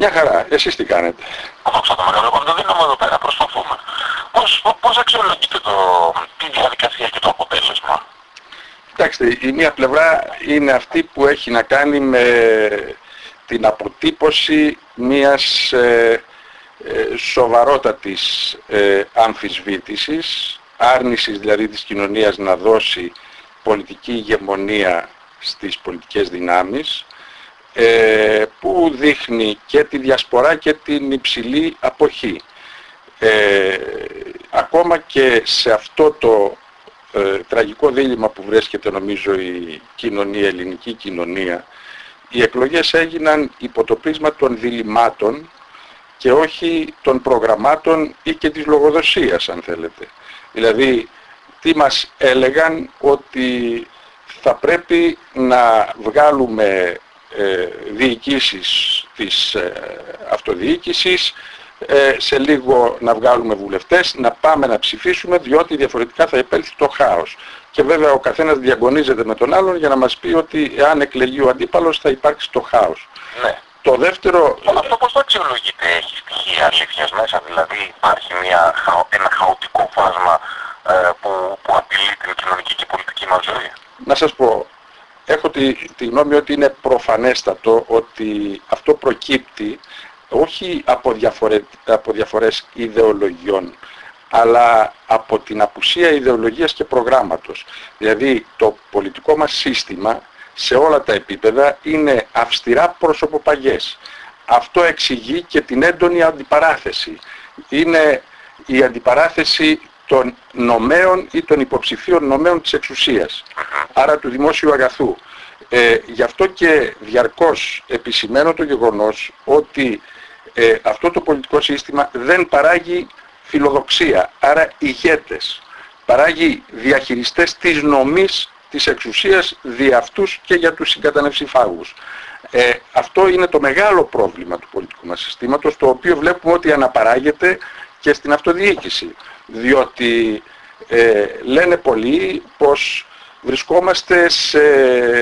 Μια χαρά. Εσείς τι κάνετε; Δόξα τω μεγάλο, εγώ δεν δίνουμε εδώ πέρα, προσπαθούμε. Πώς, πώς αξιολογείτε το, τη διαδικασία και το αποτέλεσμα; Κοιτάξτε, η μία πλευρά είναι αυτή που έχει να κάνει με την αποτύπωση μιας ε, ε, σοβαρότατης ε, αμφισβήτησης, άρνησης δηλαδή της κοινωνίας να δώσει πολιτική ηγεμονία στις πολιτικές δυνάμεις, ε, που δείχνει και τη διασπορά και την υψηλή αποχή. Ε, ακόμα και σε αυτό το ε, τραγικό δίλημα που βρίσκεται νομίζω η κοινωνία, η ελληνική κοινωνία, οι εκλογές έγιναν υπό το πρίσμα των διλημάτων και όχι των προγραμμάτων ή και της λογοδοσίας αν θέλετε. Δηλαδή τι μας έλεγαν ότι θα πρέπει να βγάλουμε ε, διοικήσεις της ε, αυτοδιοίκησης, ε, σε λίγο να βγάλουμε βουλευτές, να πάμε να ψηφίσουμε διότι διαφορετικά θα επέλθει το χάος. Και βέβαια ο καθένας διαγωνίζεται με τον άλλον για να μας πει ότι εάν εκλεγεί ο αντίπαλος θα υπάρξει το χάος. Ναι. Το δεύτερο... Αυτό πώς το αξιολογείτε, έχει στοιχεία αλήθειας μέσα, δηλαδή υπάρχει μια, ένα χαοτικό φάσμα ε, που, που απειλεί την κοινωνική και πολιτική μας ζωή; Να σας πω, έχω τη, τη γνώμη ότι είναι προφανέστατο ότι αυτό προκύπτει όχι από, διαφορε, από διαφορές ιδεολογιών, αλλά από την απουσία ιδεολογίας και προγράμματος. Δηλαδή το πολιτικό μας σύστημα σε όλα τα επίπεδα είναι αυστηρά προσωποπαγές. Αυτό εξηγεί και την έντονη αντιπαράθεση. Είναι η αντιπαράθεση των νομέων ή των υποψηφίων νομέων της εξουσίας, άρα του δημόσιου αγαθού. Ε, γι' αυτό και διαρκώς επισημαίνω το γεγονός ότι ε, αυτό το πολιτικό σύστημα δεν παράγει φιλοδοξία, άρα ηγέτες. Παράγει διαχειριστές της νομής της εξουσίας δι' αυτούς και για τους συγκατανευσιφάγους. Ε, αυτό είναι το μεγάλο πρόβλημα του πολιτικού μας συστήματος, το οποίο βλέπουμε ότι αναπαράγεται και στην αυτοδιοίκηση. Διότι ε, λένε πολλοί πως βρισκόμαστε σε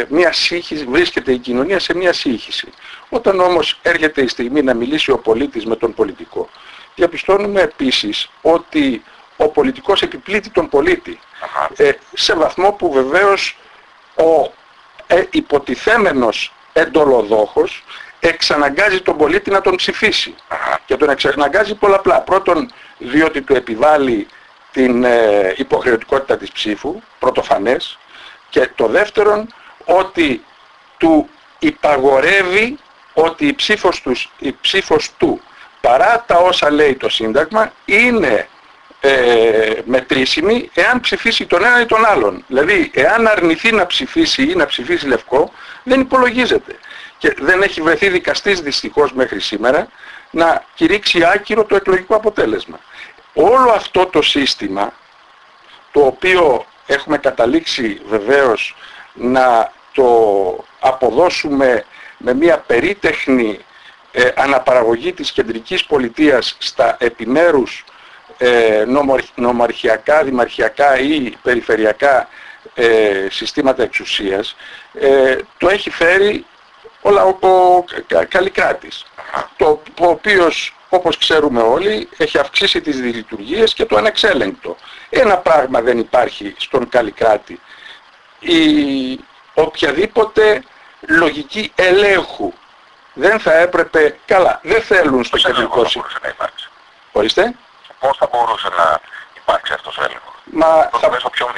μια σύγχυση, βρίσκεται η κοινωνία σε μια σύγχυση. Όταν όμως έρχεται η στιγμή να μιλήσει ο πολίτης με τον πολιτικό, διαπιστώνουμε επίσης ότι ο πολιτικός επιπλήττει τον πολίτη ε, σε βαθμό που βεβαίως ο ε, υποτιθέμενος εντολοδόχος εξαναγκάζει τον πολίτη να τον ψηφίσει και τον εξαναγκάζει πολλαπλά. Πρώτον διότι του επιβάλλει την ε, υποχρεωτικότητα της ψήφου, πρωτοφανές, και το δεύτερον ότι του υπαγορεύει ότι η ψήφος, τους, η ψήφος του παρά τα όσα λέει το Σύνταγμα είναι ε, μετρήσιμη εάν ψηφίσει τον ένα ή τον άλλον. Δηλαδή εάν αρνηθεί να ψηφίσει ή να ψηφίσει λευκό δεν υπολογίζεται. Και δεν έχει βρεθεί δικαστής δυστυχώς μέχρι σήμερα να κηρύξει άκυρο το εκλογικό αποτέλεσμα. Όλο αυτό το σύστημα το οποίο έχουμε καταλήξει βεβαίως να το αποδώσουμε με μια περίτεχνη ε, αναπαραγωγή της κεντρικής πολιτείας στα επιμέρους ε, νομαρχιακά, δημαρχιακά ή περιφερειακά ε, συστήματα εξουσίας ε, το έχει φέρει ο, ο, Καλλικράτης το οποίος όπως ξέρουμε όλοι έχει αυξήσει τις διλειτουργίες και το ανεξέλεγκτο. Ένα πράγμα δεν υπάρχει στον Καλλικράτη η οποιαδήποτε λογική ελέγχου δεν θα έπρεπε καλά δεν θέλουν στο κεντρικό σύστημα Ορίστε. Πώς θα μπορούσε να υπάρξει αυτός ο έλεγχος; Μα θα... μέσω ποιον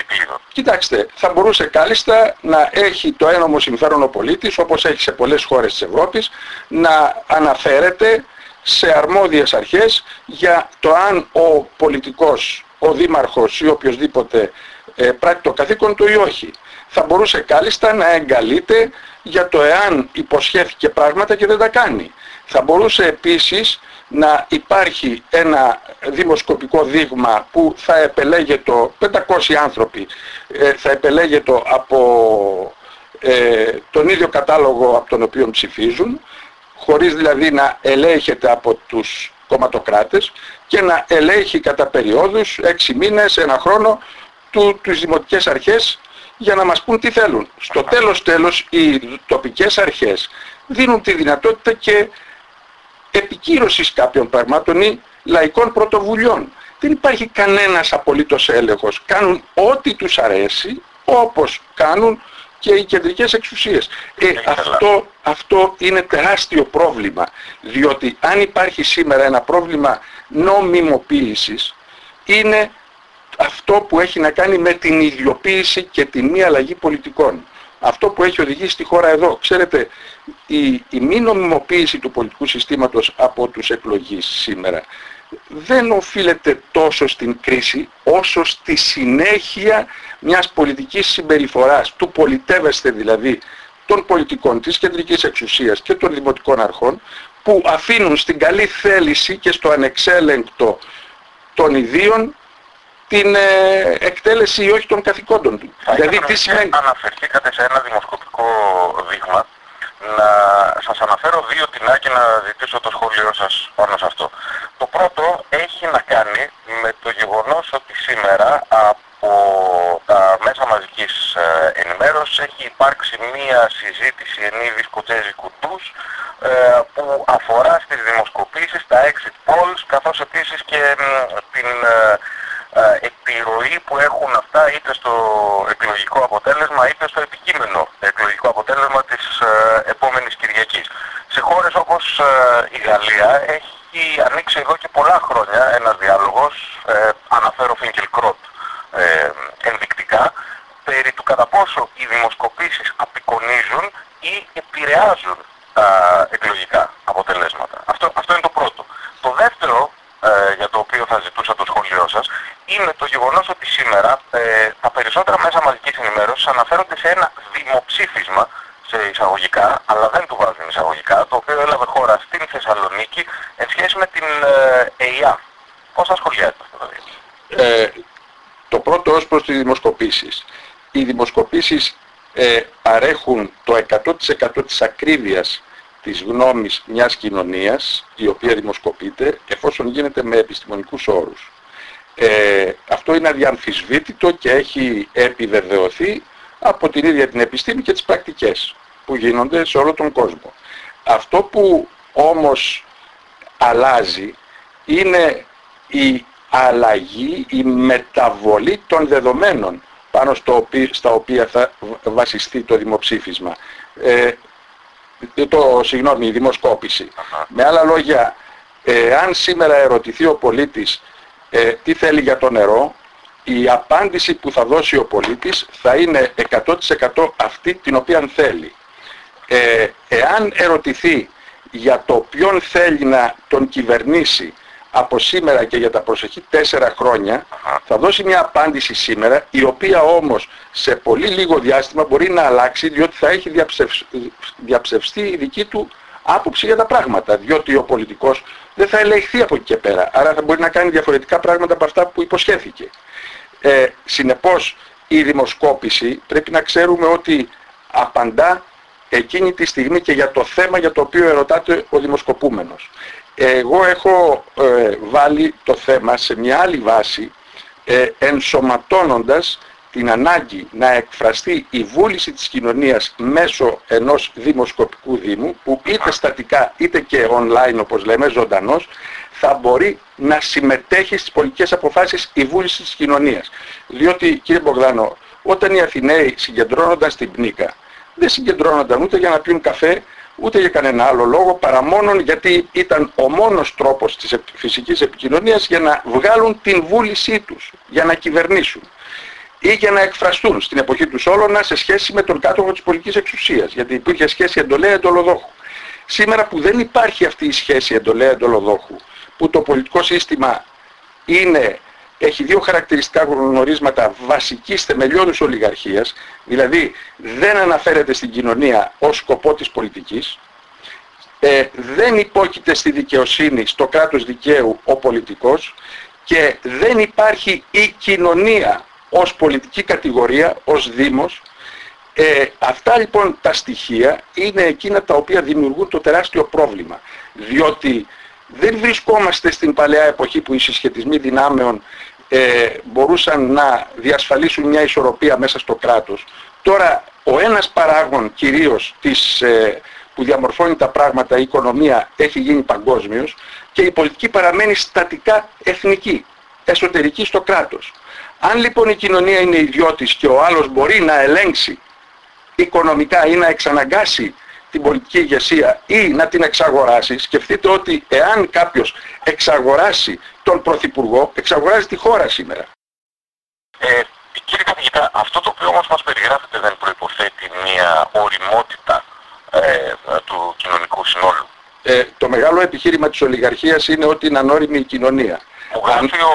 Κοιτάξτε, θα μπορούσε κάλλιστα να έχει το ένομο συμφέρον ο πολίτης, όπως έχει σε πολλές χώρες της Ευρώπης, να αναφέρεται σε αρμόδιες αρχές για το αν ο πολιτικός, ο δήμαρχος ή οποιοδήποτε ε, πράττει το καθήκον του ή όχι. Θα μπορούσε κάλλιστα να εγκαλείται για το εάν υποσχέθηκε πράγματα και δεν τα κάνει. Θα μπορούσε επίσης να υπάρχει ένα δημοσκοπικό δείγμα που θα επελέγεται 500 άνθρωποι ε, θα επελέγεται από ε, τον ίδιο κατάλογο από τον οποίο ψηφίζουν χωρίς δηλαδή να ελέγχεται από τους κομματοκράτες και να ελέγχει κατά περιόδους, έξι μήνες, ένα χρόνο, του, τους δημοτικές αρχές για να μας πούν τι θέλουν. Στο τέλος τέλος οι τοπικές αρχές δίνουν τη δυνατότητα και επικύρωσης κάποιων πραγμάτων ή λαϊκών πρωτοβουλειών. Δεν υπάρχει κανένας απολύτως έλεγχος. Κάνουν ό,τι τους αρέσει, όπως κάνουν και οι κεντρικές εξουσίες. Ε, αυτό, αυτό είναι τεράστιο πρόβλημα, διότι αν υπάρχει σήμερα ένα πρόβλημα νομιμοποίησης, είναι αυτό που έχει να κάνει με την ιδιοποίηση και την μη αλλαγή πολιτικών. Αυτό που έχει οδηγήσει στη χώρα εδώ. Ξέρετε, η, η μη νομιμοποίηση του πολιτικού συστήματος από τους εκλογείς σήμερα δεν οφείλεται τόσο στην κρίση όσο στη συνέχεια μιας πολιτικής συμπεριφοράς, του πολιτεύεστε δηλαδή των πολιτικών της κεντρικής εξουσίας και των δημοτικών αρχών που αφήνουν στην καλή θέληση και στο ανεξέλεγκτο των ιδίων την ε, εκτέλεση ή όχι των καθηκόντων του. δηλαδή τι σημαίνει... Αναφερθήκατε σε ένα δημοσκοπικό δείγμα να σας αναφέρω δύο τεινά και να ζητήσω το σχόλιο σας πάνω σε αυτό. Το πρώτο έχει να κάνει με το γεγονός ότι σήμερα από τα μέσα μαζικής ε, ενημέρωσης έχει υπάρξει μία συζήτηση εν είδη σκοτσέζικου τους ε, που αφορά στις δημοσκοπήσεις, τα exit polls καθώς επίσης και την ε, επιρροή που έχουν αυτά είτε στο εκλογικό αποτέλεσμα είτε στο επικείμενο εκλογικό αποτέλεσμα της ε, επόμενης Κυριακής. Σε χώρες όπως ε, η Γαλλία έχει ανοίξει εδώ και πολλά χρόνια ένας διάλογος, αναφέρω Φίνκελ ε, ενδεικτικά, περί του κατά πόσο οι δημοσκοπήσεις απεικονίζουν ή επηρεάζουν τα εκλογικά αποτελέσματα. Αυτό, αυτό είναι το πρώτο. Το δεύτερο ε, για το οποίο θα ζητούσα το σχόλιο σας είναι το γεγονός ότι σήμερα ε, τα περισσότερα μέσα μαζικής ενημέρωσης αναφέρονται σε ένα δημοψήφισμα σε εισαγωγικά, αλλά δεν του βάζουν εισαγωγικά, το οποίο έλαβε χώρα στην Θεσσαλονίκη εν σχέση με την ε, ΕΙΑ. Πώς θα σχολιάζετε αυτό δηλαδή; Ε, το πρώτο ως προς τις δημοσκοπήσεις. Οι δημοσκοπήσεις ε, παρέχουν το 100% της ακρίβειας της γνώμης μιας κοινωνίας η οποία δημοσκοπείται εφόσον γίνεται με επιστημονικούς όρους. Ε, αυτό είναι αδιαμφισβήτητο και έχει επιβεβαιωθεί από την ίδια την επιστήμη και τις πρακτικές που γίνονται σε όλο τον κόσμο. Αυτό που όμως αλλάζει είναι η αλλαγή, η μεταβολή των δεδομένων πάνω στο, στα οποία θα βασιστεί το δημοψήφισμα. Ε, το, συγγνώμη, η δημοσκόπηση. Με άλλα λόγια, ε, αν σήμερα ερωτηθεί ο πολίτης ε, τι θέλει για το νερό, η απάντηση που θα δώσει ο πολίτης θα είναι 100% αυτή την οποία θέλει. Ε, εάν ερωτηθεί για το ποιον θέλει να τον κυβερνήσει από σήμερα και για τα προσεχή τέσσερα χρόνια θα δώσει μια απάντηση σήμερα η οποία όμως σε πολύ λίγο διάστημα μπορεί να αλλάξει διότι θα έχει διαψευστεί η δική του άποψη για τα πράγματα διότι ο πολιτικός δεν θα ελεγχθεί από εκεί και πέρα άρα θα μπορεί να κάνει διαφορετικά πράγματα από αυτά που υποσχέθηκε. Ε, συνεπώς η δημοσκόπηση πρέπει να ξέρουμε ότι απαντά εκείνη τη στιγμή και για το θέμα για το οποίο ερωτάται ο δημοσκοπούμενος. Εγώ έχω ε, βάλει το θέμα σε μια άλλη βάση ε, ενσωματώνοντας την ανάγκη να εκφραστεί η βούληση της κοινωνίας μέσω ενός δημοσκοπικού δήμου που είτε στατικά είτε και online όπως λέμε ζωντανός θα μπορεί να συμμετέχει στις πολιτικές αποφάσεις η βούληση της κοινωνίας. Διότι κύριε Μπογδάνο όταν οι Αθηναίοι συγκεντρώνονταν στην Πνίκα δεν συγκεντρώνονταν ούτε για να πιούν καφέ ούτε για κανένα άλλο λόγο παρά μόνο γιατί ήταν ο μόνος τρόπος της φυσικής επικοινωνίας για να βγάλουν την βούλησή τους, για να κυβερνήσουν ή για να εκφραστούν στην εποχή του Σόλωνα σε σχέση με τον κάτοχο της πολιτικής εξουσίας, γιατί υπήρχε σχέση εντολέα-εντολοδόχου. Σήμερα που δεν υπάρχει αυτή η σχέση εντολέα-εντολοδόχου, που το πολιτικό σύστημα είναι έχει δύο χαρακτηριστικά γνωρίσματα βασικής θεμελιώδους ολιγαρχίας, δηλαδή δεν αναφέρεται στην κοινωνία ως σκοπό της πολιτικής, ε, δεν υπόκειται στη δικαιοσύνη, στο κράτος δικαίου ο πολιτικός και δεν υπάρχει η κοινωνία ως πολιτική κατηγορία, ως δήμος. Ε, αυτά λοιπόν τα στοιχεία είναι εκείνα τα οποία δημιουργούν το τεράστιο πρόβλημα, διότι δεν βρισκόμαστε στην παλαιά εποχή που οι συσχετισμοί δυνάμεων ε, μπορούσαν να διασφαλίσουν μια ισορροπία μέσα στο κράτος. Τώρα ο ένας παράγων κυρίως της, ε, που διαμορφώνει τα πράγματα, η οικονομία έχει γίνει παγκόσμιος και η πολιτική παραμένει στατικά εθνική, εσωτερική στο κράτος. Αν λοιπόν η κοινωνία είναι ιδιώτης και ο άλλος μπορεί να ελέγξει οικονομικά ή να εξαναγκάσει την πολιτική ηγεσία ή να την εξαγοράσει, σκεφτείτε ότι εάν κάποιος εξαγοράσει τον Πρωθυπουργό, εξαγοράζει τη χώρα σήμερα. Ε, κύριε καθηγητά, αυτό το οποίο όμως μας περιγράφεται δεν προϋποθέτει μια οριμότητα ε, του κοινωνικού συνόλου. Ε, το μεγάλο επιχείρημα της ολιγαρχίας είναι ότι είναι ανώριμη η κοινωνία. Μου γράφει ο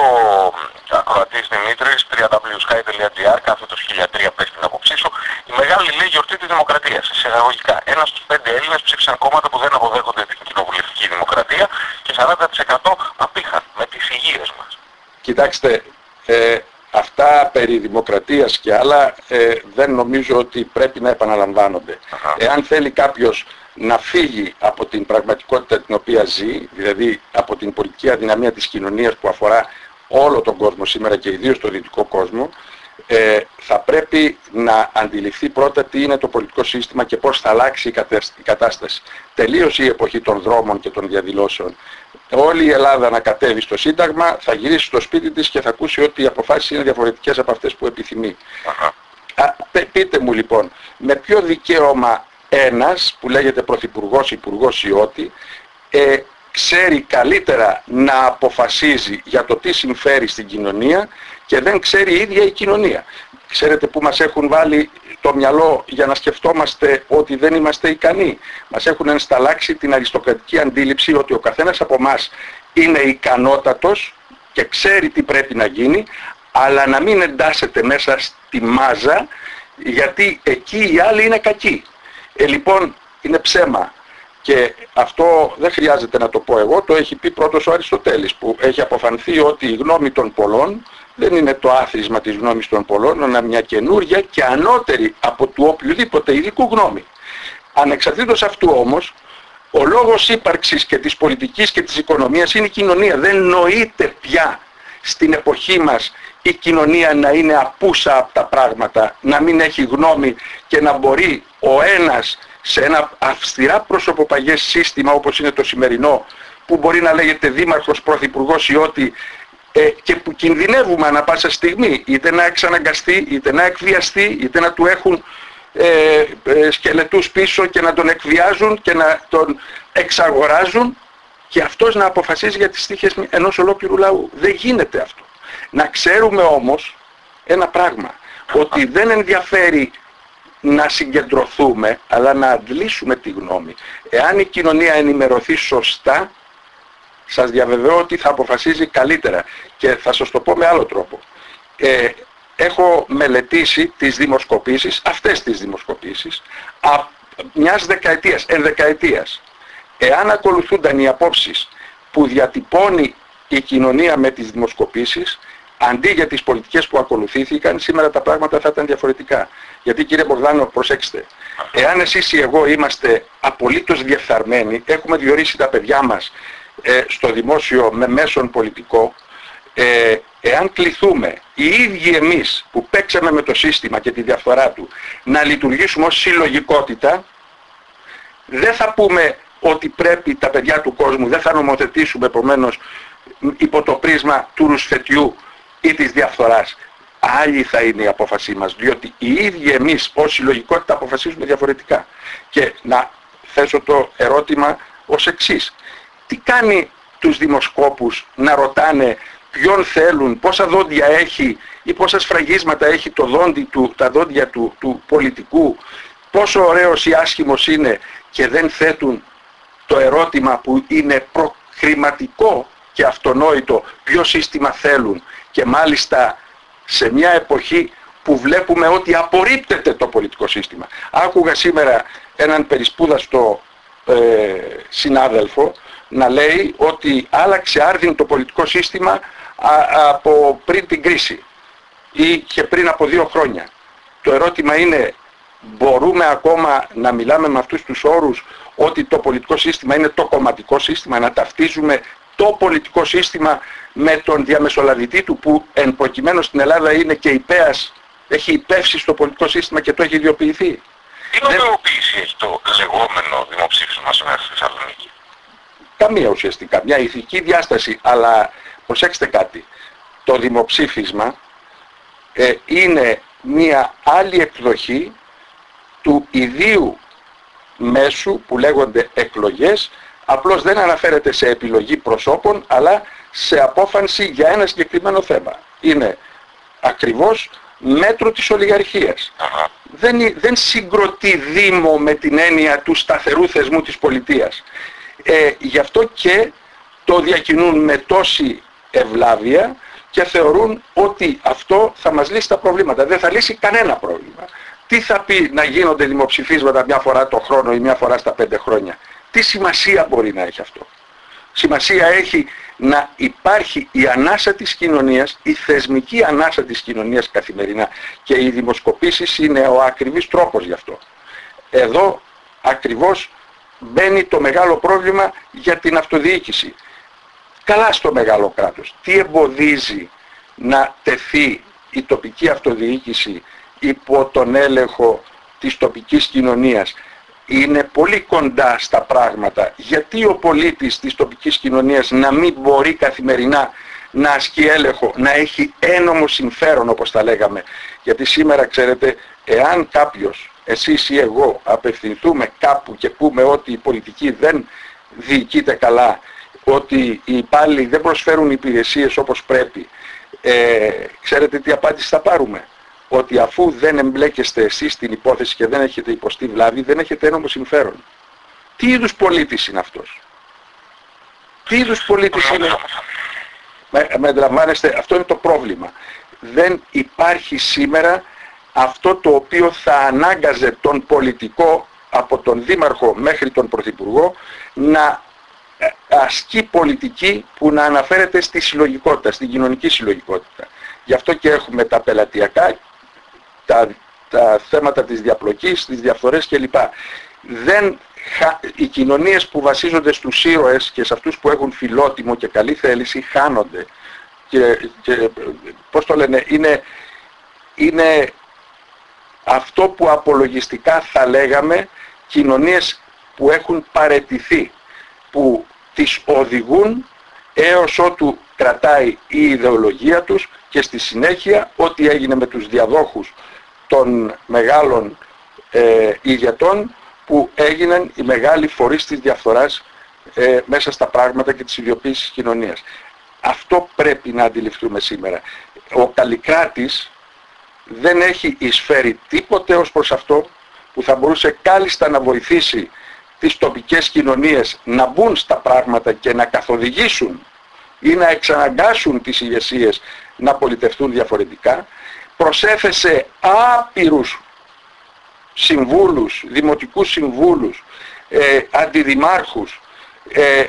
ακροατής Δημήτρης, www.sky.gr, κάθετος 1003, πες την απόψή σου, η μεγάλη λέει γιορτή της δημοκρατίας, εισαγωγικά. Ένας στους πέντε Έλληνες ψήφισαν κόμματα που δεν αποδέχονται την κοινοβουλευτική δημοκρατία και 40% απήχαν με τις υγείες μας. Κοιτάξτε, ε, αυτά περί δημοκρατίας και άλλα ε, δεν νομίζω ότι πρέπει να επαναλαμβάνονται. Εάν θέλει κάποιος να φύγει από την πραγματικότητα την οποία ζει, δηλαδή από την πολιτική αδυναμία της κοινωνίας που αφορά όλο τον κόσμο σήμερα και ιδίως το δυτικό κόσμο, ε, θα πρέπει να αντιληφθεί πρώτα τι είναι το πολιτικό σύστημα και πώς θα αλλάξει η κατάσταση. Τελείωσε η εποχή των δρόμων και των διαδηλώσεων. Όλη η Ελλάδα να κατέβει στο Σύνταγμα, θα γυρίσει στο σπίτι της και θα ακούσει ότι οι αποφάσεις είναι διαφορετικές από αυτές που επιθυμεί. Α, πείτε μου λοιπόν, με ποιο δικαίωμα ένας που λέγεται Πρωθυπουργός, Υπουργός ή ό,τι, ε, ξέρει καλύτερα να αποφασίζει για το τι συμφέρει στην κοινωνία και δεν ξέρει η ίδια η κοινωνία. Ξέρετε που μας έχουν βάλει το μυαλό για να σκεφτόμαστε ότι δεν είμαστε ικανοί. Μας έχουν ενσταλλάξει την αριστοκρατική αντίληψη ότι ο καθένας από εμά είναι ικανότατος και ξέρει τι πρέπει να γίνει, αλλά να μην εντάσσεται μέσα στη μάζα γιατί εκεί οι άλλοι είναι κακοί. Ε, λοιπόν, είναι ψέμα. Και αυτό δεν χρειάζεται να το πω εγώ, το έχει πει πρώτος ο Αριστοτέλης που έχει αποφανθεί ότι η γνώμη των πολλών δεν είναι το άθροισμα της γνώμης των πολλών, αλλά μια καινούρια και ανώτερη από του οποιοδήποτε ειδικού γνώμη. Ανεξαρτήτως αυτού όμως, ο λόγος ύπαρξης και της πολιτικής και της οικονομίας είναι η κοινωνία. Δεν νοείται πια στην εποχή μας η κοινωνία να είναι απούσα από τα πράγματα, να μην έχει γνώμη και να μπορεί ο ένας σε ένα αυστηρά προσωποπαγές σύστημα όπως είναι το σημερινό που μπορεί να λέγεται δήμαρχος, πρωθυπουργός ή ό,τι ε, και που κινδυνεύουμε ανα πάσα στιγμή είτε να εξαναγκαστεί, είτε να εκβιαστεί, είτε να του έχουν ε, ε, σκελετούς πίσω και να τον εκβιάζουν και να τον εξαγοράζουν και αυτός να αποφασίζει για τις τύχες ενός ολόκληρου λαού. Δεν γίνεται αυτό. Να ξέρουμε όμως ένα πράγμα, ότι δεν ενδιαφέρει να συγκεντρωθούμε, αλλά να αντλήσουμε τη γνώμη. Εάν η κοινωνία ενημερωθεί σωστά, σας διαβεβαιώ ότι θα αποφασίζει καλύτερα. Και θα σας το πω με άλλο τρόπο. Ε, έχω μελετήσει τις δημοσκοπήσεις, αυτές τις δημοσκοπήσεις, α, μιας δεκαετίας, ενδεκαετίας. Εάν ακολουθούνταν οι απόψεις που διατυπώνει η κοινωνία με τις δημοσκοπήσεις, αντί για τις πολιτικές που ακολουθήθηκαν, σήμερα τα πράγματα θα ήταν διαφορετικά. Γιατί κύριε Μπογδάνο, προσέξτε, εάν εσείς ή εγώ είμαστε απολύτως διεφθαρμένοι, έχουμε διορίσει τα παιδιά μας ε, στο δημόσιο με μέσον πολιτικό, ε, εάν κληθούμε οι ίδιοι εμείς που παίξαμε με το σύστημα και τη διαφορά του να λειτουργήσουμε ως συλλογικότητα, δεν θα πούμε ότι πρέπει τα παιδιά του κόσμου, δεν θα νομοθετήσουμε επομένως υπό το πρίσμα του ρουσφετιού ή της διαφθοράς. Άλλη θα είναι η απόφασή μας, διότι οι ίδιοι εμείς ως συλλογικότητα αποφασίζουμε διαφορετικά. Και να θέσω το ερώτημα ως εξής. Τι κάνει τους δημοσκόπους να ρωτάνε ποιον θέλουν, πόσα δόντια έχει ή πόσα σφραγίσματα έχει το δόντι του, τα δόντια του, του πολιτικού, πόσο ωραίος ή άσχημος είναι και δεν θέτουν το ερώτημα που είναι προχρηματικό και αυτονόητο ποιο σύστημα θέλουν και μάλιστα σε μια εποχή που βλέπουμε ότι απορρίπτεται το πολιτικό σύστημα. Άκουγα σήμερα έναν περισπούδαστο ε, συνάδελφο να λέει ότι άλλαξε άρδιν το πολιτικό σύστημα από πριν την κρίση ή και πριν από δύο χρόνια. Το ερώτημα είναι μπορούμε ακόμα να μιλάμε με αυτούς τους όρους ότι το πολιτικό σύστημα είναι το κομματικό σύστημα, να ταυτίζουμε το πολιτικό σύστημα με τον διαμεσολαβητή του που εν προκειμένου στην Ελλάδα είναι και υπέας, έχει υπεύσει στο πολιτικό σύστημα και το έχει ιδιοποιηθεί. Τι νομιμοποίηση έχει το λεγόμενο δημοψήφισμα σήμερα στη Θεσσαλονίκη; Καμία ουσιαστικά. Μια ηθική διάσταση. Αλλά προσέξτε κάτι. Το δημοψήφισμα ε, είναι μια άλλη εκδοχή του ιδίου μέσου που λέγονται εκλογές απλώς δεν αναφέρεται σε επιλογή προσώπων αλλά σε απόφανση για ένα συγκεκριμένο θέμα. Είναι ακριβώς μέτρο της ολιγαρχίας. Δεν, δεν συγκροτεί Δήμο με την έννοια του σταθερού θεσμού της πολιτείας. Ε, γι' αυτό και το διακινούν με τόση ευλάβεια και θεωρούν ότι αυτό θα μας λύσει τα προβλήματα. Δεν θα λύσει κανένα πρόβλημα. Τι θα πει να γίνονται δημοψηφίσματα μια φορά το χρόνο ή μια φορά στα πέντε χρόνια. Τι σημασία μπορεί να έχει αυτό; Σημασία έχει να υπάρχει η ανάσα της κοινωνίας, η θεσμική ανάσα της κοινωνίας καθημερινά και οι δημοσκοπήσεις είναι ο ακριβής τρόπος γι' αυτό. Εδώ ακριβώς μπαίνει το μεγάλο πρόβλημα για την αυτοδιοίκηση. Καλά στο μεγάλο κράτος. Τι εμποδίζει να τεθεί η τοπική αυτοδιοίκηση υπό τον έλεγχο της τοπικής κοινωνίας; Είναι πολύ κοντά στα πράγματα. Γιατί ο πολίτης της τοπικής κοινωνίας να μην μπορεί καθημερινά να ασκεί έλεγχο, να έχει ένομο συμφέρον όπως τα λέγαμε. Γιατί σήμερα ξέρετε, εάν κάποιος, εσείς ή εγώ, απευθυνθούμε κάπου και πούμε ότι η πολιτική δεν διοικείται καλά, ότι οι υπάλληλοι δεν προσφέρουν υπηρεσίες όπως πρέπει, ε, ξέρετε τι απάντηση θα πάρουμε; Ότι αφού δεν εμπλέκεστε εσείς στην υπόθεση και δεν έχετε υποστεί βλάβη, δεν έχετε ένομο συμφέρον. Τι είδους πολίτης είναι αυτός; Τι είδους πολίτης είναι; Με, με αντιλαμβάνεστε, αυτό είναι το πρόβλημα. Δεν υπάρχει σήμερα αυτό το οποίο θα ανάγκαζε τον πολιτικό από τον Δήμαρχο μέχρι τον Πρωθυπουργό να ε, ασκεί πολιτική που να αναφέρεται στη συλλογικότητα, στην κοινωνική συλλογικότητα. Γι' αυτό και έχουμε τα πελατειακά τα, τα θέματα της διαπλοκής, τις διαφθορές κλπ. Δεν, οι κοινωνίες που βασίζονται στους ήρωες και σε αυτούς που έχουν φιλότιμο και καλή θέληση χάνονται. Και, και πώς το λένε, είναι, είναι αυτό που απολογιστικά θα λέγαμε κοινωνίες που έχουν παρετηθεί, που τις οδηγούν έως ότου κρατάει η ιδεολογία τους και στη συνέχεια ό,τι έγινε με τους διαδόχους των μεγάλων ε, ηγετών που έγιναν οι μεγάλοι φορείς της διαφθοράς ε, μέσα στα πράγματα και της ιδιοποίησης της κοινωνίας. Αυτό πρέπει να αντιληφθούμε σήμερα. Ο Καλλικράτης δεν έχει εισφέρει τίποτε ως προς αυτό που θα μπορούσε κάλλιστα να βοηθήσει τις τοπικές κοινωνίες να μπουν στα πράγματα και να καθοδηγήσουν ή να εξαναγκάσουν τις ηγεσίες να πολιτευτούν διαφορετικά προσέθεσε άπειρους συμβούλους, δημοτικούς συμβούλους, ε, αντιδημάρχους ε,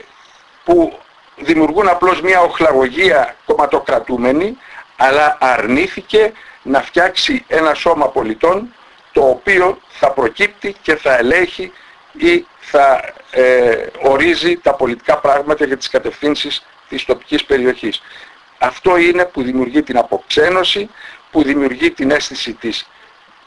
που δημιουργούν απλώς μια οχλαγωγία κομματοκρατούμενη αλλά αρνήθηκε να φτιάξει ένα σώμα πολιτών το οποίο θα προκύπτει και θα ελέγχει ή θα ε, ορίζει τα πολιτικά πράγματα για τις κατευθύνσεις της τοπικής περιοχής. Αυτό είναι που δημιουργεί την αποξένωση, που δημιουργεί την αίσθηση της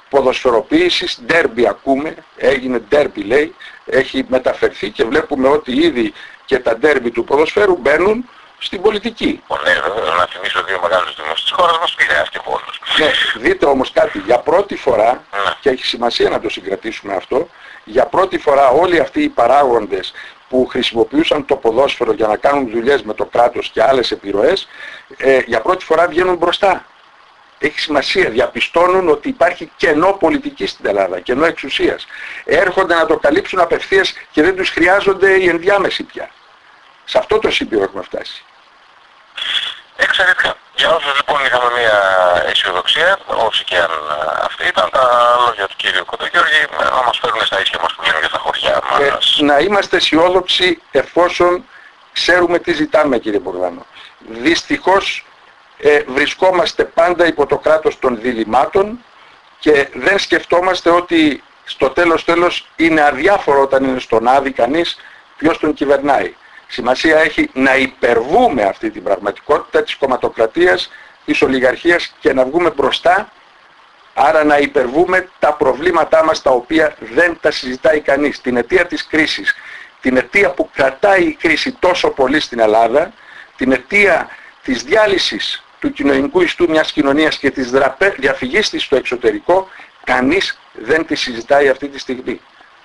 ποδοσφαιροποίησης, ντέρμπι ακούμε, έγινε ντέρμπι λέει, έχει μεταφερθεί και βλέπουμε ότι ήδη και τα ντέρμπι του ποδοσφαίρου μπαίνουν στην πολιτική. Ναι, να θυμίσω δύο μεγάλους δημόσιους της χώρας μας, Πειραιάς και Βόλος. Ναι, δείτε όμως κάτι, για πρώτη φορά, ναι. και έχει σημασία να το συγκρατήσουμε αυτό, για πρώτη φορά όλοι αυτοί οι παράγοντες που χρησιμοποιούσαν το ποδόσφαιρο για να κάνουν δουλειές με το κράτος και άλλες επιρροές, ε, για πρώτη φορά βγαίνουν μπροστά έχει σημασία. Διαπιστώνουν ότι υπάρχει κενό πολιτική στην Ελλάδα, κενό εξουσίας. Έρχονται να το καλύψουν απευθείας και δεν τους χρειάζονται οι ενδιάμεσοι πια. Σε αυτό το σημείο έχουμε φτάσει. Εξαιρετικά. Για όσους λοιπόν είχαμε μια αισιοδοξία, όσοι και αν αυτή ήταν τα λόγια του κύριου Κοντογιώργη, να μας φέρουν στα ίσια μας που λένε για τα χωριά μας. Ε, να είμαστε αισιόδοξοι εφόσον ξέρουμε τι ζητάμε κύριε Μπογδάνο. Δυστυχώς ε, βρισκόμαστε πάντα υπό το κράτος των διλημάτων και δεν σκεφτόμαστε ότι στο τέλος τέλος είναι αδιάφορο όταν είναι στον άδει κανείς ποιος τον κυβερνάει. Σημασία έχει να υπερβούμε αυτή την πραγματικότητα της κομματοκρατίας, της ολιγαρχίας και να βγούμε μπροστά Άρα να υπερβούμε τα προβλήματά μας τα οποία δεν τα συζητάει κανείς. Την αιτία της κρίσης, την αιτία που κρατάει η κρίση τόσο πολύ στην Ελλάδα, την αιτία της διάλυσης του κοινωνικού ιστού μιας κοινωνίας και της διαφυγής της στο εξωτερικό, κανείς δεν τη συζητάει αυτή τη στιγμή.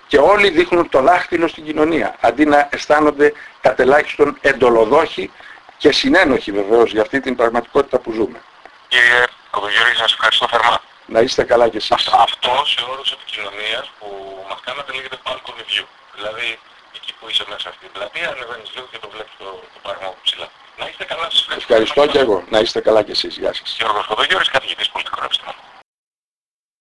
Και όλοι δείχνουν το δάχτυλο στην κοινωνία, αντί να αισθάνονται κατελάχιστον εντολοδόχοι και συνένοχοι βεβαίως για αυτή την πραγματικότητα που ζούμε. Κύριε Κοδογιώργη, σας ευχαριστώ θερμά. Να είστε καλά κι εσείς. Αυτό, αυτό σε όρους επικοινωνίας που μας κάνατε λέγεται balcony view. Δηλαδή εκεί που είσαι μέσα αυτή την πλατεία, ανεβαίνεις λίγο και το βλέπεις το, το πράγμα από ψηλά. Ευχαριστώ και εγώ. Να είστε καλά και εσείς. Γεια σας. Γιώργος Κοδογιώρης.